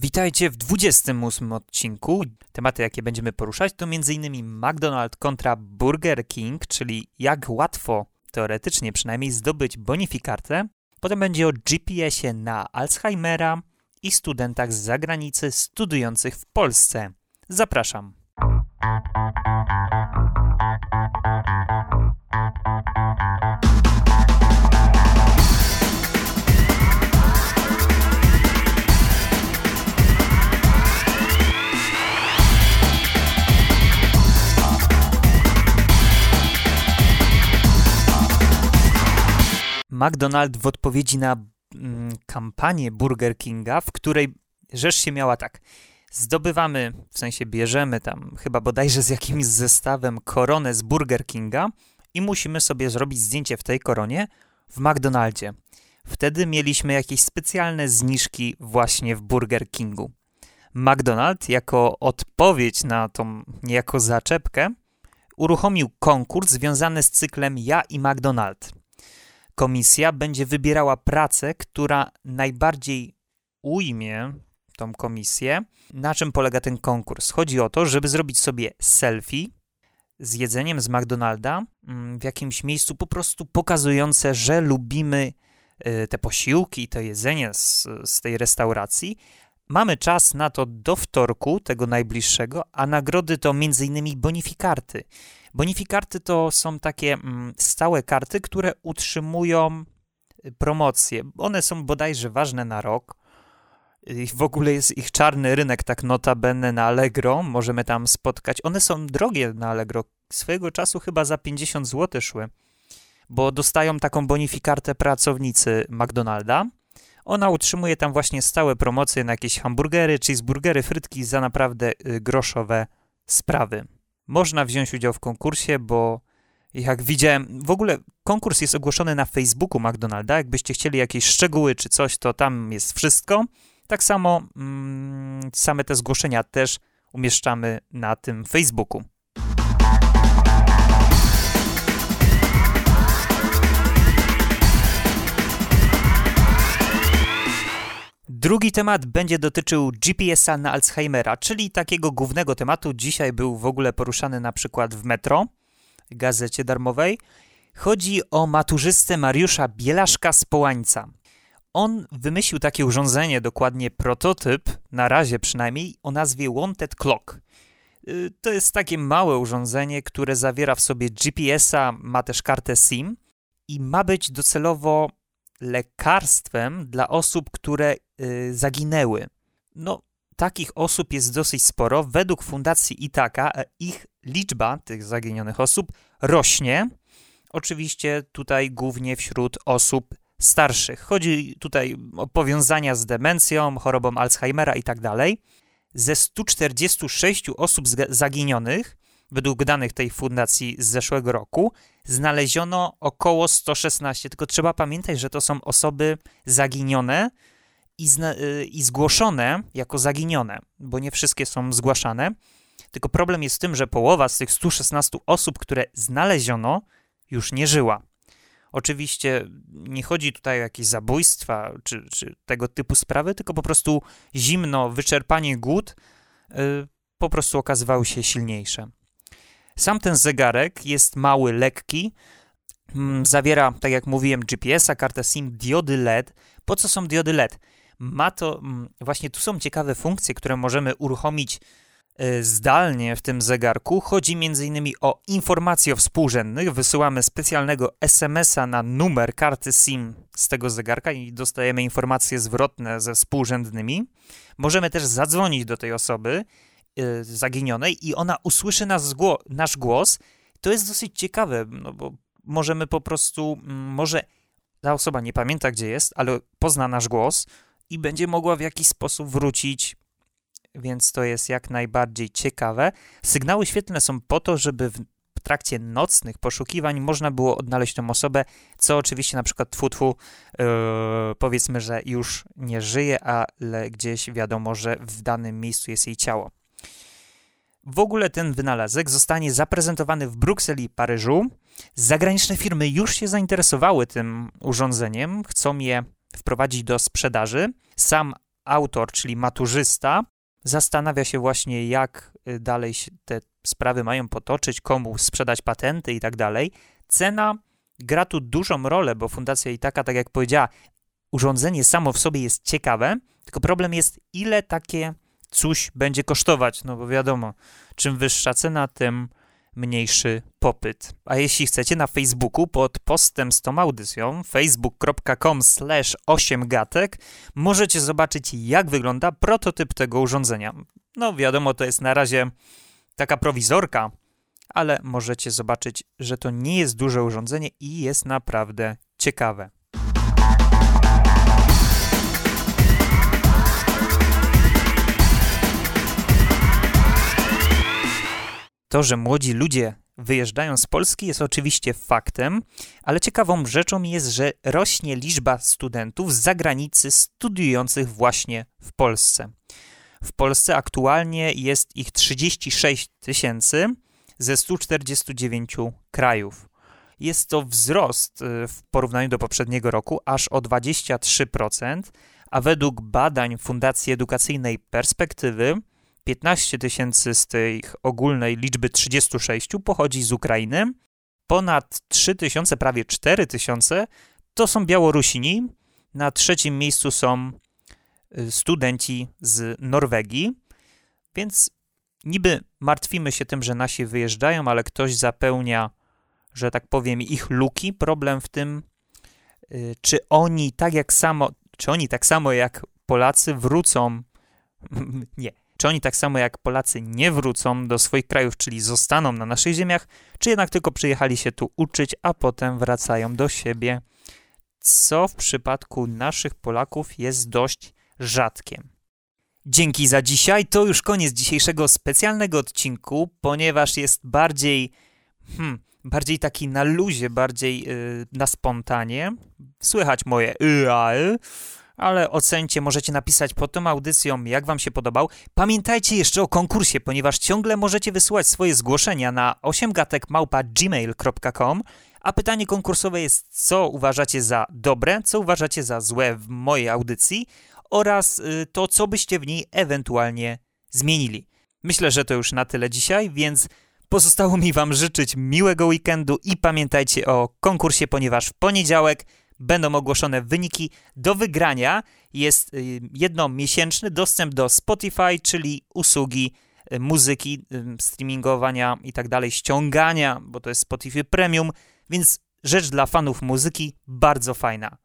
Witajcie w 28 odcinku. Tematy, jakie będziemy poruszać, to m.in. McDonald's kontra Burger King, czyli jak łatwo, teoretycznie przynajmniej, zdobyć bonifikartę. Potem będzie o GPS-ie na Alzheimera i studentach z zagranicy studiujących w Polsce. Zapraszam. McDonald w odpowiedzi na mm, kampanię Burger Kinga, w której rzecz się miała tak. Zdobywamy, w sensie bierzemy tam chyba bodajże z jakimś zestawem koronę z Burger Kinga i musimy sobie zrobić zdjęcie w tej koronie w McDonaldzie. Wtedy mieliśmy jakieś specjalne zniżki właśnie w Burger Kingu. McDonald jako odpowiedź na tą niejako zaczepkę uruchomił konkurs związany z cyklem Ja i McDonald komisja będzie wybierała pracę, która najbardziej ujmie tą komisję. Na czym polega ten konkurs? Chodzi o to, żeby zrobić sobie selfie z jedzeniem z McDonalda mm, w jakimś miejscu po prostu pokazujące, że lubimy y, te posiłki, to jedzenie z, z tej restauracji. Mamy czas na to do wtorku, tego najbliższego, a nagrody to m.in. bonifikarty. Bonifikarty to są takie mm, stałe karty, które utrzymują y, promocje. One są bodajże ważne na rok. W ogóle jest ich czarny rynek, tak notabene na Allegro. Możemy tam spotkać. One są drogie na Allegro. Swojego czasu chyba za 50 zł szły, bo dostają taką bonifikartę pracownicy McDonalda. Ona utrzymuje tam właśnie stałe promocje na jakieś hamburgery, cheeseburgery, frytki za naprawdę y, groszowe sprawy można wziąć udział w konkursie, bo jak widziałem, w ogóle konkurs jest ogłoszony na Facebooku McDonalda. Jakbyście chcieli jakieś szczegóły czy coś, to tam jest wszystko. Tak samo mm, same te zgłoszenia też umieszczamy na tym Facebooku. Drugi temat będzie dotyczył GPS-a na Alzheimera, czyli takiego głównego tematu. Dzisiaj był w ogóle poruszany na przykład w Metro, gazecie darmowej. Chodzi o maturzystę Mariusza Bielaszka z Połańca. On wymyślił takie urządzenie, dokładnie prototyp, na razie przynajmniej, o nazwie Wanted Clock. Y, to jest takie małe urządzenie, które zawiera w sobie GPS-a, ma też kartę SIM i ma być docelowo lekarstwem dla osób, które zaginęły. No, takich osób jest dosyć sporo. Według Fundacji Itaka e, ich liczba tych zaginionych osób rośnie. Oczywiście tutaj głównie wśród osób starszych. Chodzi tutaj o powiązania z demencją, chorobą Alzheimera i tak. Ze 146 osób zaginionych według danych tej fundacji z zeszłego roku, znaleziono około 116. Tylko trzeba pamiętać, że to są osoby zaginione i, y, i zgłoszone jako zaginione, bo nie wszystkie są zgłaszane. Tylko problem jest w tym, że połowa z tych 116 osób, które znaleziono, już nie żyła. Oczywiście nie chodzi tutaj o jakieś zabójstwa czy, czy tego typu sprawy, tylko po prostu zimno, wyczerpanie, głód yy, po prostu okazywały się silniejsze. Sam ten zegarek jest mały, lekki, mm, zawiera, tak jak mówiłem, GPS-a, kartę SIM, diody LED. Po co są diody LED? Ma to, mm, właśnie tu są ciekawe funkcje, które możemy uruchomić e, zdalnie w tym zegarku. Chodzi m.in. o informacje o współrzędnych. Wysyłamy specjalnego SMS-a na numer karty SIM z tego zegarka i dostajemy informacje zwrotne ze współrzędnymi. Możemy też zadzwonić do tej osoby Y, zaginionej i ona usłyszy nas nasz głos, to jest dosyć ciekawe, no bo możemy po prostu, mm, może ta osoba nie pamięta, gdzie jest, ale pozna nasz głos i będzie mogła w jakiś sposób wrócić, więc to jest jak najbardziej ciekawe. Sygnały świetlne są po to, żeby w trakcie nocnych poszukiwań można było odnaleźć tą osobę, co oczywiście na przykład tfu, tfu yy, powiedzmy, że już nie żyje, ale gdzieś wiadomo, że w danym miejscu jest jej ciało. W ogóle ten wynalazek zostanie zaprezentowany w Brukseli i Paryżu. Zagraniczne firmy już się zainteresowały tym urządzeniem, chcą je wprowadzić do sprzedaży. Sam autor, czyli maturzysta, zastanawia się właśnie, jak y, dalej się te sprawy mają potoczyć, komu sprzedać patenty i tak dalej. Cena gra tu dużą rolę, bo Fundacja Itaka, tak jak powiedziała, urządzenie samo w sobie jest ciekawe, tylko problem jest, ile takie coś będzie kosztować, no bo wiadomo, czym wyższa cena, tym mniejszy popyt. A jeśli chcecie na Facebooku pod postem z tą audycją facebook.com slash 8gatek możecie zobaczyć jak wygląda prototyp tego urządzenia. No wiadomo, to jest na razie taka prowizorka, ale możecie zobaczyć, że to nie jest duże urządzenie i jest naprawdę ciekawe. To, że młodzi ludzie wyjeżdżają z Polski jest oczywiście faktem, ale ciekawą rzeczą jest, że rośnie liczba studentów z zagranicy studiujących właśnie w Polsce. W Polsce aktualnie jest ich 36 tysięcy ze 149 krajów. Jest to wzrost y, w porównaniu do poprzedniego roku aż o 23%, a według badań Fundacji Edukacyjnej Perspektywy 15 tysięcy z tej ogólnej liczby 36 pochodzi z Ukrainy, ponad 3 tysiące, prawie 4 tysiące to są Białorusini, na trzecim miejscu są y, studenci z Norwegii, więc niby martwimy się tym, że nasi wyjeżdżają, ale ktoś zapełnia, że tak powiem, ich luki. Problem w tym, y, czy oni tak jak samo, czy oni tak samo jak Polacy wrócą, nie, czy oni tak samo jak Polacy nie wrócą do swoich krajów, czyli zostaną na naszych ziemiach, czy jednak tylko przyjechali się tu uczyć, a potem wracają do siebie, co w przypadku naszych Polaków jest dość rzadkiem. Dzięki za dzisiaj. To już koniec dzisiejszego specjalnego odcinku, ponieważ jest bardziej, hmm, bardziej taki na luzie, bardziej yy, na spontanie. Słychać moje yy, ale ocencie, możecie napisać pod tą audycją, jak wam się podobał. Pamiętajcie jeszcze o konkursie, ponieważ ciągle możecie wysyłać swoje zgłoszenia na 8gatek.gmail.com, a pytanie konkursowe jest, co uważacie za dobre, co uważacie za złe w mojej audycji oraz y, to, co byście w niej ewentualnie zmienili. Myślę, że to już na tyle dzisiaj, więc pozostało mi wam życzyć miłego weekendu i pamiętajcie o konkursie, ponieważ w poniedziałek będą ogłoszone wyniki. Do wygrania jest y, jednomiesięczny dostęp do Spotify, czyli usługi y, muzyki, y, streamingowania i tak dalej, ściągania, bo to jest Spotify Premium, więc rzecz dla fanów muzyki bardzo fajna.